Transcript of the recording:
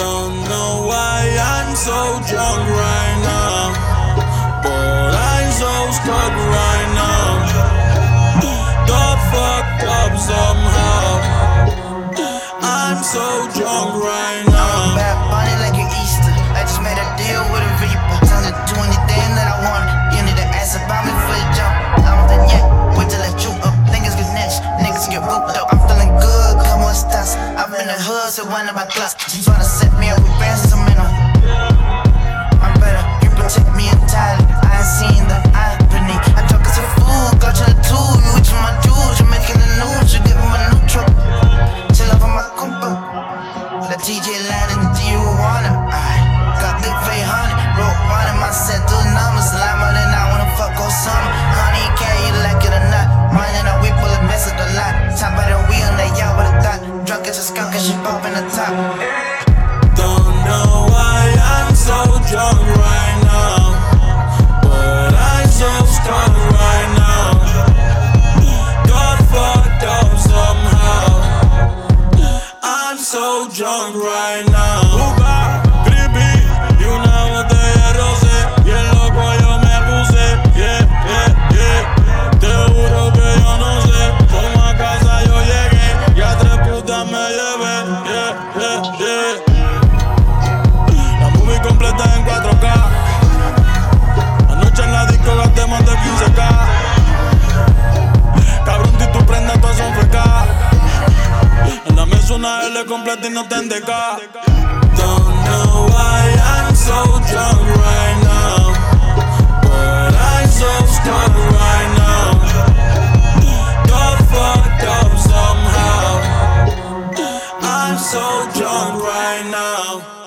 Don't know why I'm so drunk right in the hood, so one of my class. She tryna set me up with ransom in her. I'm better. You protect me entirely. I ain't seen the irony. I talk as a fool. Got you the tool. You each my jewels. You're making the news. You give him a neutral. Chill on my combo. The TJ line in Tijuana. I got as a skunk, and she popping the top. Don't know why I'm so drunk right now, but I'm so stuck right now. Got fucked up somehow. I'm so drunk right now. La movie completa en 4K. Anoche en la disco gasté más de 15K. Cabrón, si tu prenda todas son la mesa una L completa y no te. Don't know why I'm so drunk right know.